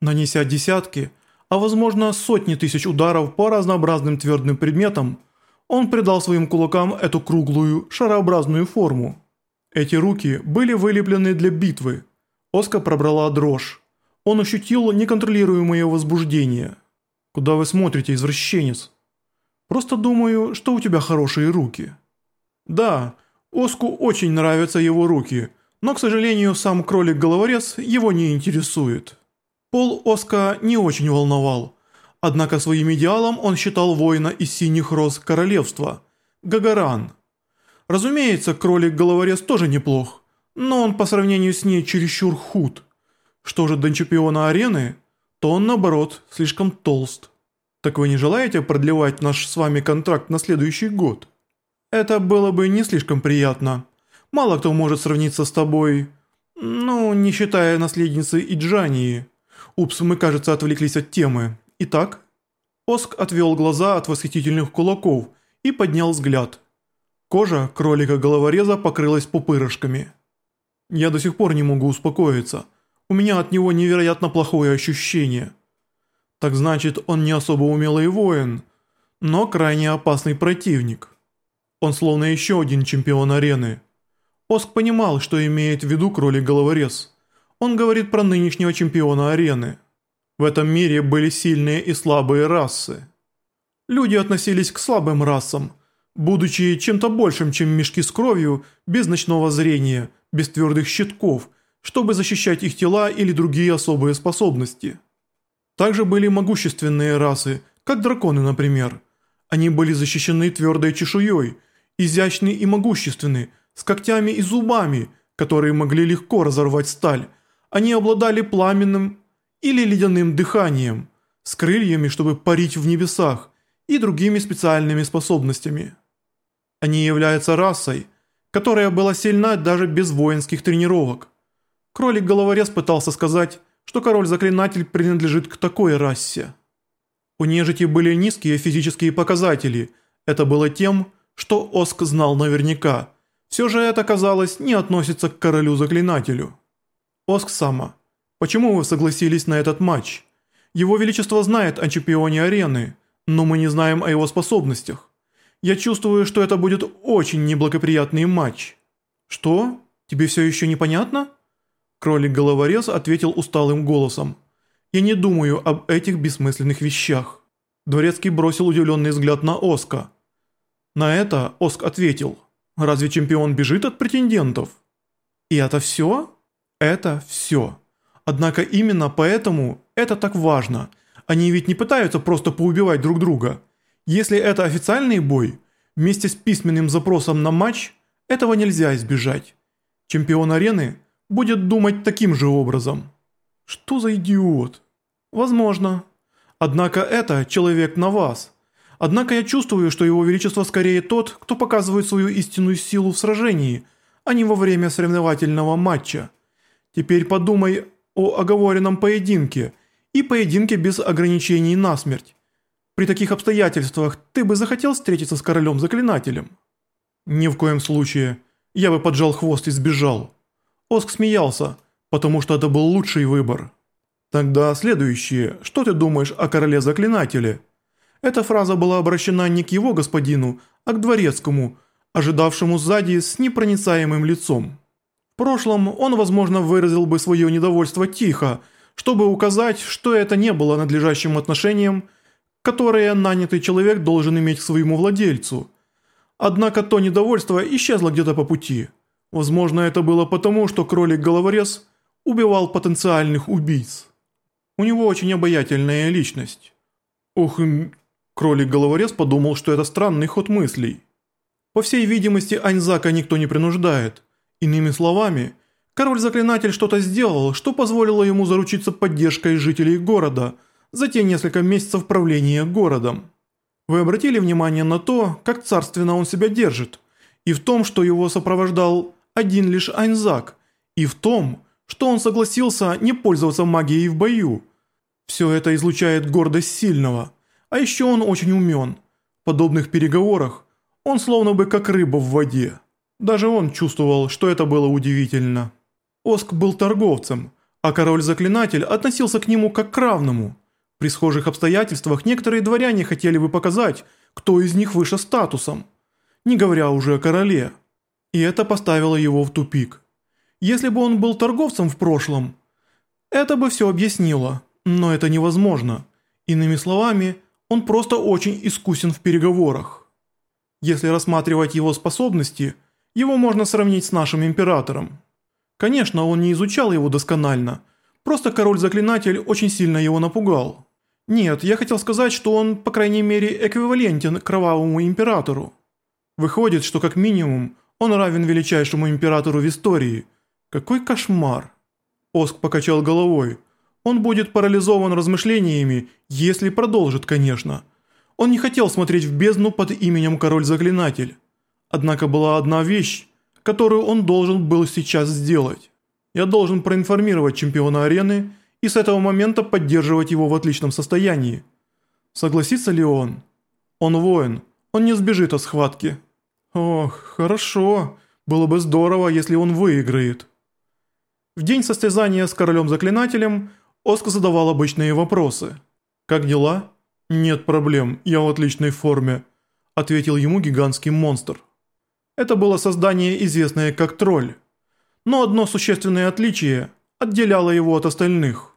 Нанеся десятки, а возможно сотни тысяч ударов по разнообразным твердым предметам, он придал своим кулакам эту круглую, шарообразную форму. Эти руки были вылеплены для битвы. Оска пробрала дрожь. Он ощутил неконтролируемое возбуждение. «Куда вы смотрите, извращенец?» «Просто думаю, что у тебя хорошие руки». «Да, Оску очень нравятся его руки, но, к сожалению, сам кролик-головорез его не интересует». Пол Оска не очень волновал, однако своим идеалом он считал воина из синих роз королевства – Гагаран. Разумеется, кролик-головорез тоже неплох, но он по сравнению с ней чересчур худ. Что же до чемпиона арены, то он наоборот слишком толст. Так вы не желаете продлевать наш с вами контракт на следующий год? Это было бы не слишком приятно. Мало кто может сравниться с тобой, ну, не считая наследницы Иджании. Упс, мы, кажется, отвлеклись от темы. Итак, Оск отвел глаза от восхитительных кулаков и поднял взгляд. Кожа кролика-головореза покрылась пупырышками. Я до сих пор не могу успокоиться. У меня от него невероятно плохое ощущение. Так значит, он не особо умелый воин, но крайне опасный противник. Он словно еще один чемпион арены. Оск понимал, что имеет в виду кролик-головорез. Он говорит про нынешнего чемпиона арены. В этом мире были сильные и слабые расы. Люди относились к слабым расам, будучи чем-то большим, чем мешки с кровью, без ночного зрения, без твердых щитков, чтобы защищать их тела или другие особые способности. Также были могущественные расы, как драконы, например. Они были защищены твердой чешуей, изящны и могущественны, с когтями и зубами, которые могли легко разорвать сталь, они обладали пламенным или ледяным дыханием, с крыльями, чтобы парить в небесах, и другими специальными способностями. Они являются расой, которая была сильна даже без воинских тренировок. Кролик-головорез пытался сказать, что король-заклинатель принадлежит к такой расе. У нежити были низкие физические показатели, это было тем, что Оск знал наверняка. Все же это, казалось, не относится к королю-заклинателю. Оск-сама, почему вы согласились на этот матч? Его Величество знает о чемпионе арены, но мы не знаем о его способностях. Я чувствую, что это будет очень неблагоприятный матч. Что? Тебе все еще непонятно? Кролик-головорез ответил усталым голосом. Я не думаю об этих бессмысленных вещах. Дворецкий бросил удивленный взгляд на Оска. На это Оск ответил. Разве чемпион бежит от претендентов? И это все? Это все. Однако именно поэтому это так важно. Они ведь не пытаются просто поубивать друг друга. Если это официальный бой, вместе с письменным запросом на матч, этого нельзя избежать. Чемпион арены будет думать таким же образом. Что за идиот? Возможно. Однако это человек на вас. Однако я чувствую, что его величество скорее тот, кто показывает свою истинную силу в сражении, а не во время соревновательного матча. Теперь подумай о оговоренном поединке и поединке без ограничений на смерть. При таких обстоятельствах ты бы захотел встретиться с королем-заклинателем? Ни в коем случае. Я бы поджал хвост и сбежал. Оск смеялся, потому что это был лучший выбор. Тогда следующее. Что ты думаешь о короле-заклинателе? Эта фраза была обращена не к его господину, а к дворецкому, ожидавшему сзади с непроницаемым лицом прошлом он, возможно, выразил бы свое недовольство тихо, чтобы указать, что это не было надлежащим отношением, которое нанятый человек должен иметь к своему владельцу. Однако то недовольство исчезло где-то по пути. Возможно, это было потому, что кролик-головорез убивал потенциальных убийц. У него очень обаятельная личность. Ух, кролик-головорез подумал, что это странный ход мыслей. По всей видимости, Аньзака никто не принуждает – Иными словами, король-заклинатель что-то сделал, что позволило ему заручиться поддержкой жителей города за те несколько месяцев правления городом. Вы обратили внимание на то, как царственно он себя держит, и в том, что его сопровождал один лишь Айнзак, и в том, что он согласился не пользоваться магией в бою. Все это излучает гордость сильного, а еще он очень умен. В подобных переговорах он словно бы как рыба в воде. Даже он чувствовал, что это было удивительно. Оск был торговцем, а король-заклинатель относился к нему как к равному. При схожих обстоятельствах некоторые дворяне хотели бы показать, кто из них выше статусом, не говоря уже о короле. И это поставило его в тупик. Если бы он был торговцем в прошлом, это бы все объяснило, но это невозможно. Иными словами, он просто очень искусен в переговорах. Если рассматривать его способности, его можно сравнить с нашим императором. Конечно, он не изучал его досконально, просто король-заклинатель очень сильно его напугал. Нет, я хотел сказать, что он, по крайней мере, эквивалентен кровавому императору. Выходит, что как минимум он равен величайшему императору в истории. Какой кошмар. Оск покачал головой. Он будет парализован размышлениями, если продолжит, конечно. Он не хотел смотреть в бездну под именем Король-Заклинатель. Однако была одна вещь, которую он должен был сейчас сделать. Я должен проинформировать чемпиона арены и с этого момента поддерживать его в отличном состоянии. Согласится ли он? Он воин, он не сбежит от схватки. Ох, хорошо, было бы здорово, если он выиграет. В день состязания с королем-заклинателем Оск задавал обычные вопросы. «Как дела?» «Нет проблем, я в отличной форме», – ответил ему гигантский монстр. Это было создание, известное как тролль. Но одно существенное отличие отделяло его от остальных.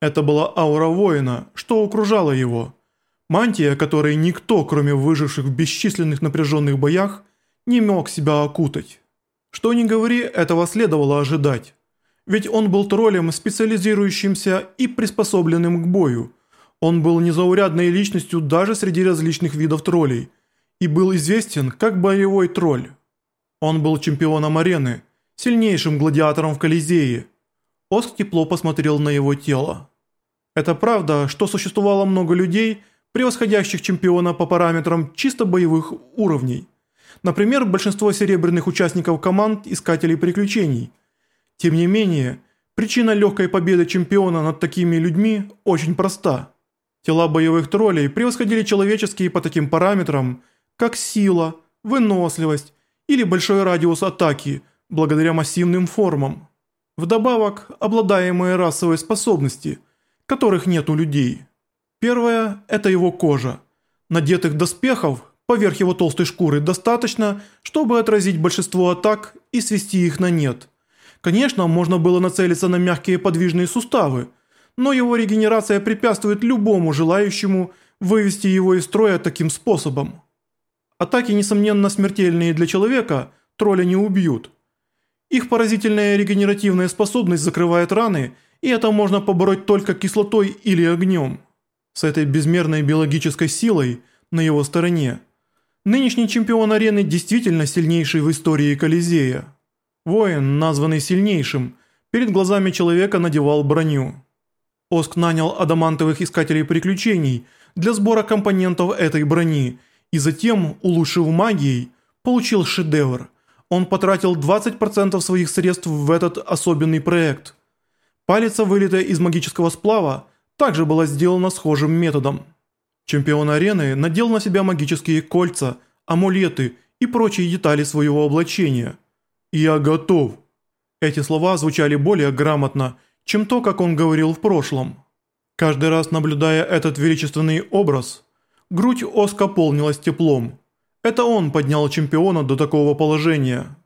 Это была аура воина, что окружало его. Мантия, которой никто, кроме выживших в бесчисленных напряженных боях, не мог себя окутать. Что ни говори, этого следовало ожидать. Ведь он был троллем, специализирующимся и приспособленным к бою. Он был незаурядной личностью даже среди различных видов троллей и был известен как боевой тролль. Он был чемпионом арены, сильнейшим гладиатором в Колизее. Оск тепло посмотрел на его тело. Это правда, что существовало много людей, превосходящих чемпиона по параметрам чисто боевых уровней. Например, большинство серебряных участников команд Искателей Приключений. Тем не менее, причина легкой победы чемпиона над такими людьми очень проста. Тела боевых троллей превосходили человеческие по таким параметрам, как сила, выносливость, или большой радиус атаки благодаря массивным формам. Вдобавок, обладаемые расовые способности, которых нет у людей. Первое – это его кожа. Надетых доспехов поверх его толстой шкуры достаточно, чтобы отразить большинство атак и свести их на нет. Конечно, можно было нацелиться на мягкие подвижные суставы, но его регенерация препятствует любому желающему вывести его из строя таким способом. Атаки, несомненно, смертельные для человека, тролля не убьют. Их поразительная регенеративная способность закрывает раны, и это можно побороть только кислотой или огнем. С этой безмерной биологической силой на его стороне. Нынешний чемпион арены действительно сильнейший в истории Колизея. Воин, названный сильнейшим, перед глазами человека надевал броню. Оск нанял адамантовых искателей приключений для сбора компонентов этой брони – и затем, улучшив магией, получил шедевр. Он потратил 20% своих средств в этот особенный проект. Палица, вылитая из магического сплава, также была сделана схожим методом. Чемпион арены надел на себя магические кольца, амулеты и прочие детали своего облачения. «Я готов». Эти слова звучали более грамотно, чем то, как он говорил в прошлом. Каждый раз наблюдая этот величественный образ – Грудь Оска полнилась теплом. Это он поднял чемпиона до такого положения.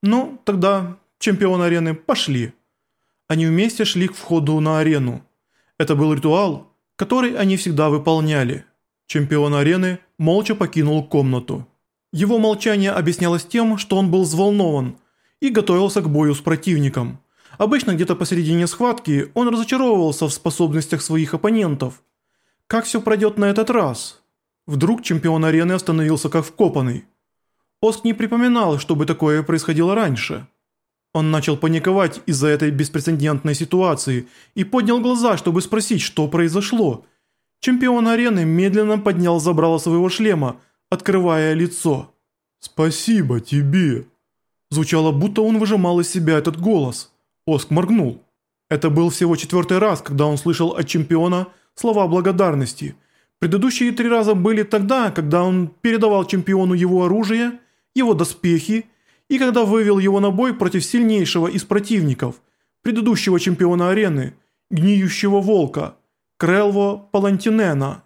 Ну, тогда чемпион арены пошли. Они вместе шли к входу на арену. Это был ритуал, который они всегда выполняли. Чемпион арены молча покинул комнату. Его молчание объяснялось тем, что он был взволнован и готовился к бою с противником. Обычно где-то посередине схватки он разочаровывался в способностях своих оппонентов. Как все пройдет на этот раз? Вдруг чемпион арены остановился как вкопанный. Оск не припоминал, чтобы такое происходило раньше. Он начал паниковать из-за этой беспрецедентной ситуации и поднял глаза, чтобы спросить, что произошло. Чемпион арены медленно поднял забрало своего шлема, открывая лицо. «Спасибо тебе!» Звучало, будто он выжимал из себя этот голос. Оск моргнул. Это был всего четвертый раз, когда он слышал от чемпиона слова благодарности – Предыдущие три раза были тогда, когда он передавал чемпиону его оружие, его доспехи и когда вывел его на бой против сильнейшего из противников, предыдущего чемпиона арены, гниющего волка, Крелво Палантинена.